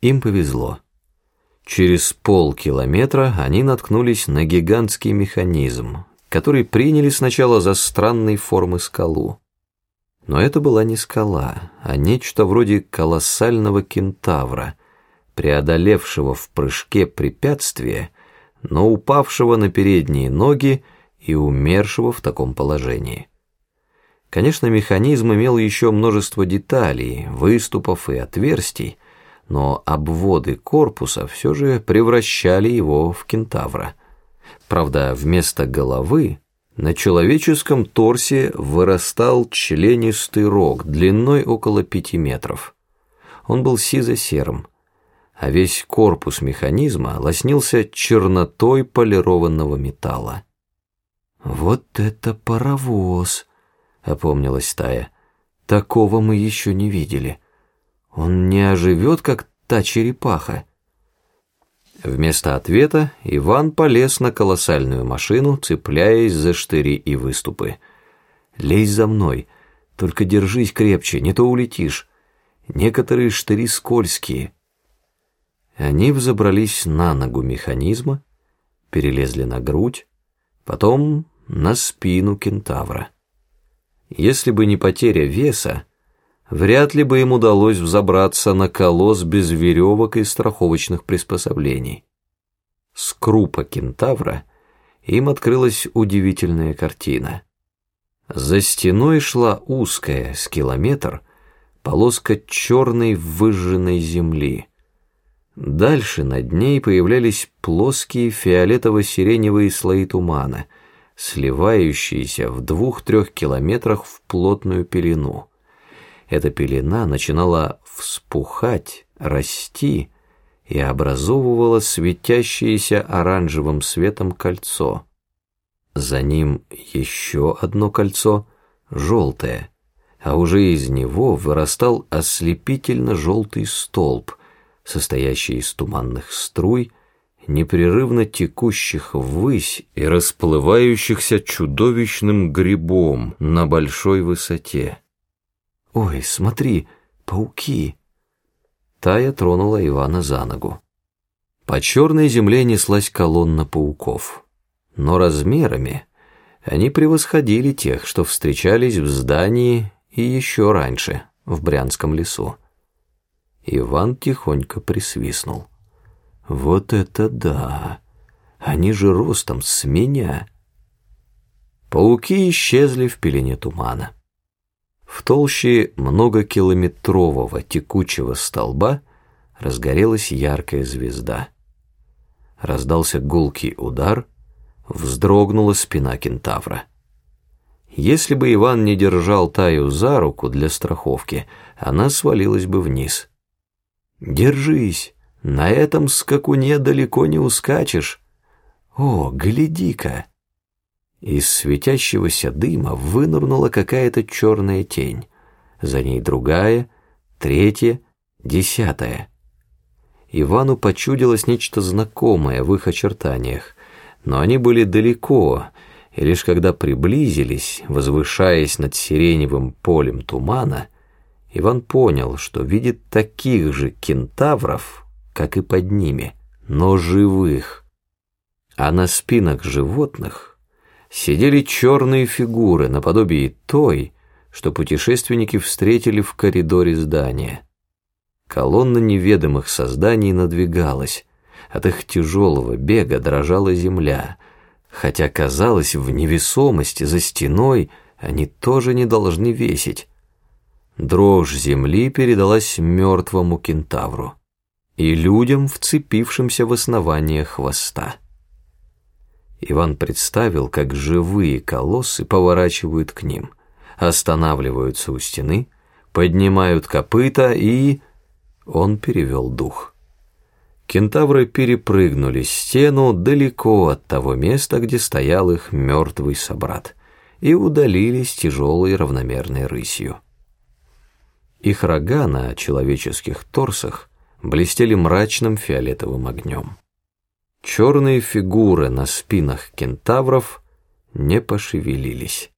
Им повезло. Через полкилометра они наткнулись на гигантский механизм, который приняли сначала за странной формы скалу. Но это была не скала, а нечто вроде колоссального кентавра, преодолевшего в прыжке препятствие, но упавшего на передние ноги и умершего в таком положении. Конечно, механизм имел еще множество деталей, выступов и отверстий, но обводы корпуса все же превращали его в кентавра. Правда, вместо головы на человеческом торсе вырастал членистый рог длиной около пяти метров. Он был сизо-серым, а весь корпус механизма лоснился чернотой полированного металла. «Вот это паровоз!» — опомнилась Тая. «Такого мы еще не видели». Он не оживет, как та черепаха. Вместо ответа Иван полез на колоссальную машину, цепляясь за штыри и выступы. «Лезь за мной, только держись крепче, не то улетишь. Некоторые штыри скользкие». Они взобрались на ногу механизма, перелезли на грудь, потом на спину кентавра. Если бы не потеря веса, вряд ли бы им удалось взобраться на колосс без веревок и страховочных приспособлений. С крупа кентавра им открылась удивительная картина. За стеной шла узкая, с километр, полоска черной выжженной земли. Дальше над ней появлялись плоские фиолетово-сиреневые слои тумана, сливающиеся в двух-трех километрах в плотную пелену эта пелена начинала вспухать, расти и образовывала светящееся оранжевым светом кольцо. За ним еще одно кольцо, желтое, а уже из него вырастал ослепительно-желтый столб, состоящий из туманных струй, непрерывно текущих ввысь и расплывающихся чудовищным грибом на большой высоте. «Ой, смотри, пауки!» Тая тронула Ивана за ногу. По черной земле неслась колонна пауков, но размерами они превосходили тех, что встречались в здании и еще раньше, в Брянском лесу. Иван тихонько присвистнул. «Вот это да! Они же ростом с меня!» Пауки исчезли в пелене тумана. В толще многокилометрового текучего столба разгорелась яркая звезда. Раздался гулкий удар, вздрогнула спина кентавра. Если бы Иван не держал Таю за руку для страховки, она свалилась бы вниз. «Держись, на этом скакуне далеко не ускачешь. О, гляди-ка!» Из светящегося дыма вынырнула какая-то черная тень. За ней другая, третья, десятая. Ивану почудилось нечто знакомое в их очертаниях, но они были далеко, и лишь когда приблизились, возвышаясь над сиреневым полем тумана, Иван понял, что видит таких же кентавров, как и под ними, но живых. А на спинах животных сидели черные фигуры наподобие той, что путешественники встретили в коридоре здания. Колонна неведомых созданий надвигалась, от их тяжелого бега дрожала земля, хотя, казалось, в невесомости за стеной они тоже не должны весить. Дрожь земли передалась мертвому кентавру и людям, вцепившимся в основание хвоста. Иван представил, как живые колоссы поворачивают к ним, останавливаются у стены, поднимают копыта и... Он перевел дух. Кентавры перепрыгнули стену далеко от того места, где стоял их мертвый собрат, и удалились тяжелой равномерной рысью. Их рога на человеческих торсах блестели мрачным фиолетовым огнем. Черные фигуры на спинах кентавров не пошевелились.